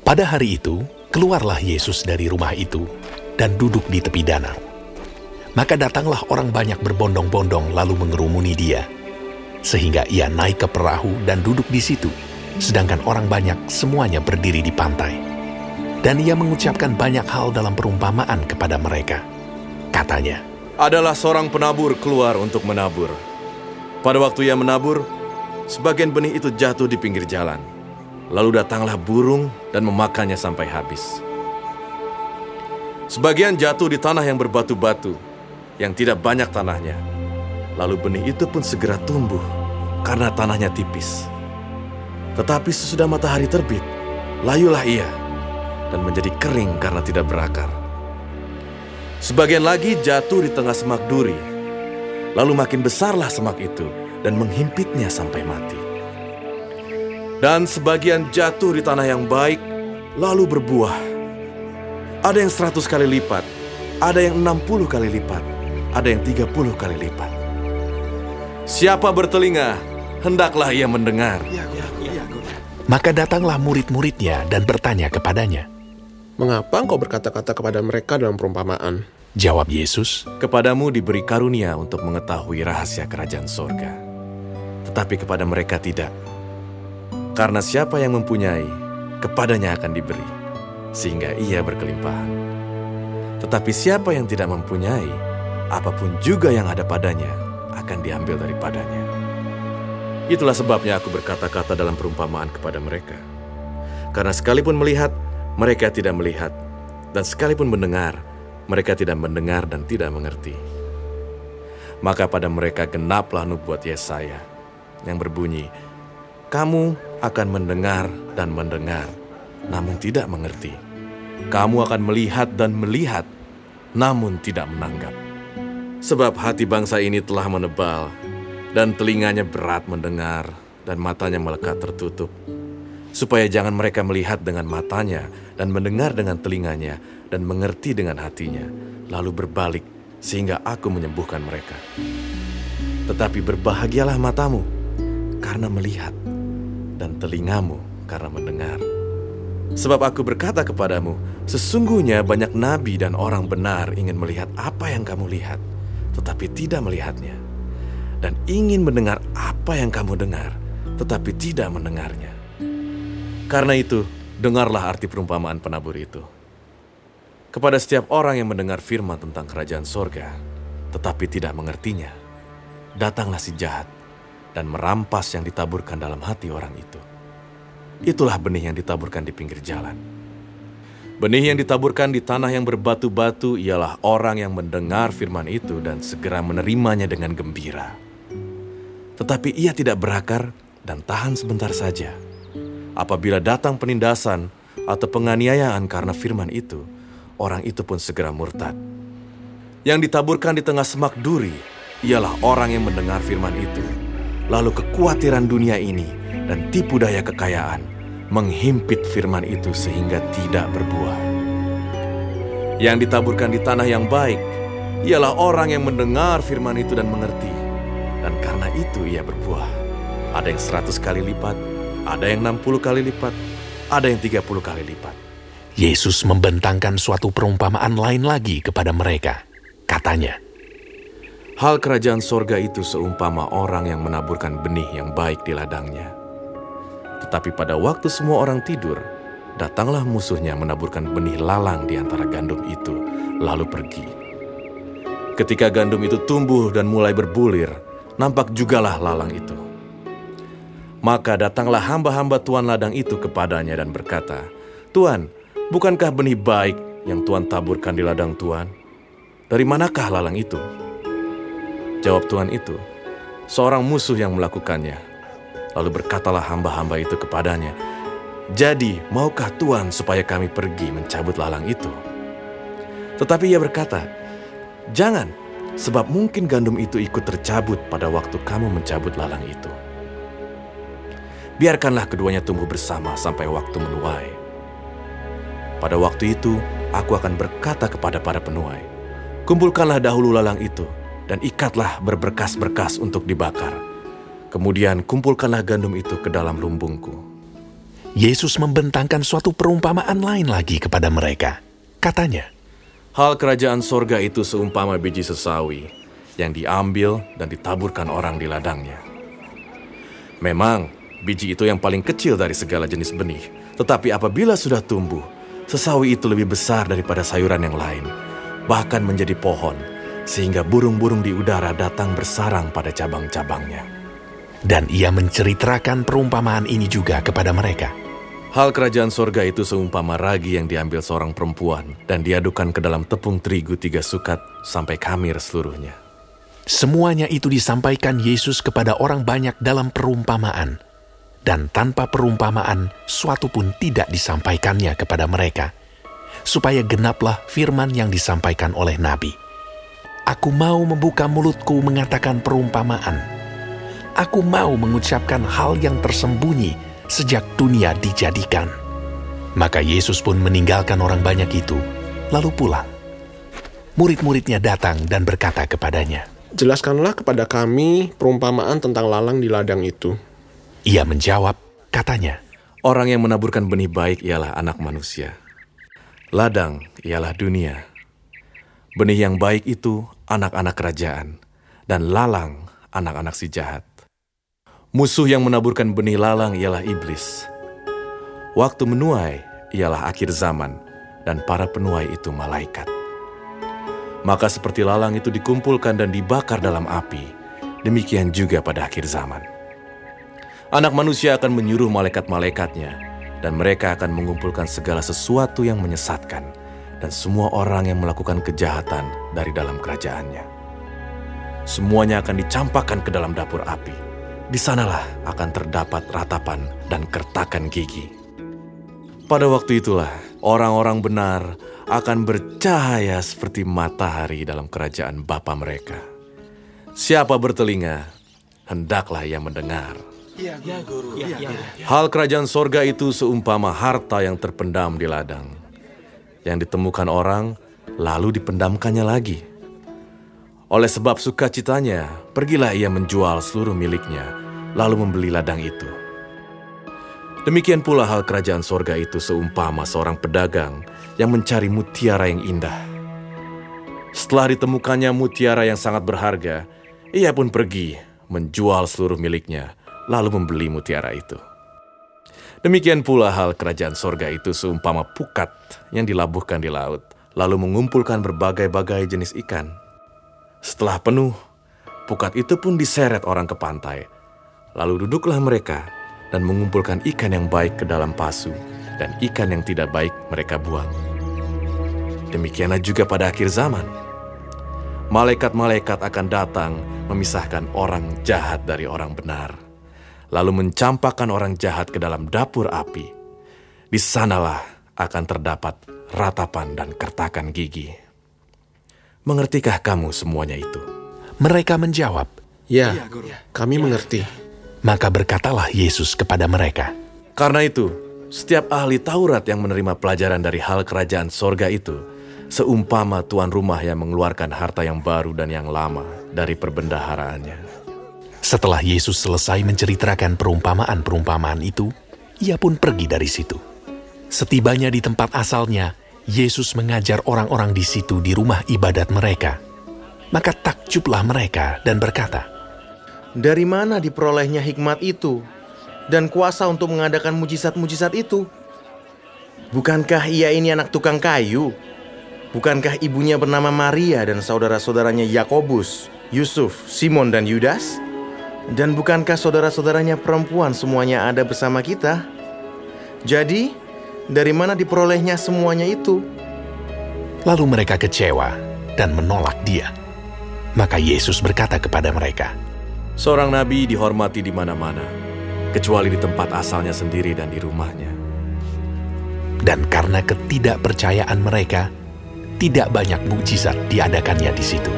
Pada hari itu, keluarlah Yesus dari rumah itu dan duduk di tepi danau. Maka datanglah orang banyak berbondong-bondong lalu mengerumuni dia, sehingga ia naik ke perahu dan duduk di situ, sedangkan orang banyak semuanya berdiri di pantai. Dan ia mengucapkan banyak hal dalam perumpamaan kepada mereka. Katanya, Adalah seorang penabur keluar untuk menabur. Pada waktu ia menabur, sebagian benih itu jatuh di pinggir jalan. Lalu datanglah burung dan memakannya sampai habis. Sebagian jatuh di tanah yang berbatu-batu, yang tidak banyak tanahnya. Lalu benih itu pun segera tumbuh karena tanahnya tipis. Tetapi sesudah matahari terbit, layulah ia dan menjadi kering karena tidak berakar. Sebagian lagi jatuh di tengah semak duri. Lalu makin besarlah semak itu dan menghimpitnya sampai mati. Dan sebagian jatuh di tanah yang baik, lalu berbuah. Ada yang seratus kali lipat, ada yang enam puluh kali lipat, ada yang tiga puluh kali lipat. Siapa bertelinga, hendaklah ia mendengar. maka datanglah murid-muridnya dan bertanya kepadanya. Mengapa engkau berkata-kata kepada mereka dalam perumpamaan? Jawab Yesus, Kepadamu diberi karunia untuk mengetahui rahasia kerajaan sorga. Tetapi kepada mereka tidak. Karena siapa yang mempunyai, kepadanya akan diberi. Sehingga ia berkelimpahan. Tetapi siapa yang tidak mempunyai, apa pun juga yang ada padanya, akan diambil daripadanya. Itulah sebabnya aku berkata-kata dalam perumpamaan kepada mereka. Karena sekalipun melihat, mereka tidak melihat. Dan sekalipun mendengar, mereka tidak mendengar dan tidak mengerti. Maka pada mereka genaplah nubuat Yesaya yang berbunyi, Kamu akan mendengar dan mendengar, namun tidak mengerti. Kamu akan melihat dan melihat, namun tidak menanggap. Sebab hati bangsa ini telah menebal, dan telinganya berat mendengar, dan matanya melekat tertutup. Supaya jangan mereka melihat dengan matanya, dan mendengar dengan telinganya, dan mengerti dengan hatinya, lalu berbalik, sehingga aku menyembuhkan mereka. Tetapi berbahagialah matamu, karena melihat, dan telingamu karena mendengar. Sebab aku berkata kepadamu, sesungguhnya banyak nabi dan orang benar ingin melihat apa yang kamu lihat, tetapi tidak melihatnya. Dan ingin mendengar apa yang kamu dengar, tetapi tidak mendengarnya. Karena itu, dengarlah arti perumpamaan penabur itu. Kepada setiap orang yang mendengar firman tentang kerajaan sorga, tetapi tidak mengertinya, datanglah si jahat dan merampas yang ditaburkan dalam hati orang itu. Itulah benih yang ditaburkan di pinggir jalan. Benih yang ditaburkan di tanah yang berbatu-batu ialah orang yang mendengar firman itu dan segera menerimanya dengan gembira. Tetapi ia tidak berakar dan tahan sebentar saja. Apabila datang penindasan atau penganiayaan karena firman itu, orang itu pun segera murtad. Yang ditaburkan di tengah semak duri ialah orang yang mendengar firman itu. Lalu kekhawatiran dunia ini dan tipu daya kekayaan menghimpit firman itu sehingga tidak berbuah. Yang ditaburkan di tanah yang baik ialah orang yang mendengar firman itu dan mengerti. Dan karena itu ia berbuah. Ada yang seratus kali lipat, ada yang enam puluh kali lipat, ada yang tiga puluh kali lipat. Yesus membentangkan suatu perumpamaan lain lagi kepada mereka. Katanya, Hal kerajaan sorga itu seumpama orang yang menaburkan benih yang baik di ladangnya. Tetapi pada waktu semua orang tidur, datanglah musuhnya menaburkan benih lalang di antara gandum itu, lalu pergi. Ketika gandum itu tumbuh dan mulai berbulir, nampak jugalah lalang itu. Maka datanglah hamba-hamba tuan ladang itu kepadanya dan berkata, Tuan, bukankah benih baik yang Tuan taburkan di ladang Tuan? Dari manakah lalang itu? Jawab Tuhan itu, seorang musuh yang melakukannya. Lalu berkatalah hamba-hamba itu kepadanya, Jadi, maukah Tuhan supaya kami pergi mencabut lalang itu? Tetapi ia berkata, Jangan, sebab mungkin gandum itu ikut tercabut pada waktu kamu mencabut lalang itu. Biarkanlah keduanya tumbuh bersama sampai waktu menuai. Pada waktu itu, aku akan berkata kepada para penuai, Kumpulkanlah dahulu lalang itu, dan ikatlah berberkas-berkas untuk dibakar. Kemudian kumpulkanlah gandum itu ke dalam lumbungku. Yesus membentangkan suatu perumpamaan lain lagi kepada mereka. Katanya, Hal kerajaan sorga itu seumpama biji sesawi yang diambil dan ditaburkan orang di ladangnya. Memang, biji itu yang paling kecil dari segala jenis benih. Tetapi apabila sudah tumbuh, sesawi itu lebih besar daripada sayuran yang lain, bahkan menjadi pohon, sehingga burung-burung di udara datang bersarang pada cabang-cabangnya. dan ia menceritakan perumpamaan ini juga kepada mereka. Hal kerajaan sorga itu seumpama ragi yang diambil seorang perempuan dan diadukan ke dalam tepung terigu tiga sukat sampai kamir seluruhnya. Semuanya itu disampaikan Yesus kepada orang banyak dalam perumpamaan. Dan tanpa perumpamaan, suatu pun tidak disampaikannya kepada mereka. Supaya genaplah firman yang disampaikan oleh Nabi. Aku mau membuka mulutku mengatakan perumpamaan. Aku mau mengucapkan hal yang tersembunyi sejak dunia dijadikan. Maka Yesus pun meninggalkan orang banyak itu, lalu pulang. Murid-muridnya datang dan berkata kepadanya, Jelaskanlah kepada kami perumpamaan tentang lalang di ladang itu. Ia menjawab, katanya, Orang yang menaburkan benih baik ialah anak manusia. Ladang ialah dunia. Benih yang baik itu anak-anak kerajaan, dan lalang anak-anak si jahat. Musuh yang menaburkan benih lalang ialah iblis. Waktu menuai ialah akhir zaman, dan para penuai itu malaikat. Maka seperti lalang itu dikumpulkan dan dibakar dalam api, demikian juga pada akhir zaman. Anak manusia akan menyuruh malaikat-malaikatnya, dan mereka akan mengumpulkan segala sesuatu yang menyesatkan, dan semua orang yang melakukan kejahatan dari dalam kerajaannya. Semuanya akan dicampakkan ke dalam dapur api. Di sanalah akan terdapat ratapan dan kertakan gigi. Pada waktu itulah, orang-orang benar akan bercahaya seperti matahari dalam kerajaan Bapa mereka. Siapa bertelinga, hendaklah ia mendengar. Hal kerajaan sorga itu seumpama harta yang terpendam di ladang. Yang ditemukan orang, lalu dipendamkannya lagi. Oleh sebab sukacitanya, pergilah ia menjual seluruh miliknya, lalu membeli ladang itu. Demikian pula hal kerajaan sorga itu seumpama seorang pedagang yang mencari mutiara yang indah. Setelah ditemukannya mutiara yang sangat berharga, ia pun pergi menjual seluruh miliknya, lalu membeli mutiara itu. Demikian pula hal kerajaan sorga itu seumpama pukat yang dilabuhkan di laut, lalu mengumpulkan berbagai-bagai jenis ikan. Setelah penuh, pukat itu pun diseret orang ke pantai. Lalu duduklah mereka dan mengumpulkan ikan yang baik ke dalam pasu, dan ikan yang tidak baik mereka buang. Demikianlah juga pada akhir zaman. Malaikat-malaikat akan datang memisahkan orang jahat dari orang benar, lalu mencampakkan orang jahat ke dalam dapur api. Di sanalah akan terdapat ratapan dan kertakan gigi. Mengertikah kamu semuanya itu? mereka menjawab, Ya, kami mengerti. maka berkatalah Yesus kepada mereka, Karena itu, setiap ahli Taurat yang menerima pelajaran dari hal kerajaan sorga itu, seumpama tuan rumah yang mengeluarkan harta yang baru dan yang lama dari perbendaharaannya. Setelah Yesus selesai menceritakan perumpamaan-perumpamaan itu, ia pun pergi dari situ. Setibanya di tempat asalnya, Yesus mengajar orang-orang di situ di rumah ibadat mereka. Maka takjublah mereka dan berkata, Dari mana diperolehnya hikmat itu dan kuasa untuk mengadakan mujizat-mujizat itu? Bukankah ia ini anak tukang kayu? Bukankah ibunya bernama Maria dan saudara-saudaranya Yakobus, Yusuf, Simon, dan Yudas? Dan bukankah saudara-saudaranya perempuan semuanya ada bersama kita? Jadi, dari mana diperolehnya semuanya itu? lalu mereka kecewa dan menolak dia. Maka Yesus berkata kepada mereka, Seorang nabi dihormati di mana-mana, kecuali di tempat asalnya sendiri dan di rumahnya. dan karena ketidakpercayaan mereka, tidak banyak mukjizat diadakannya di situ.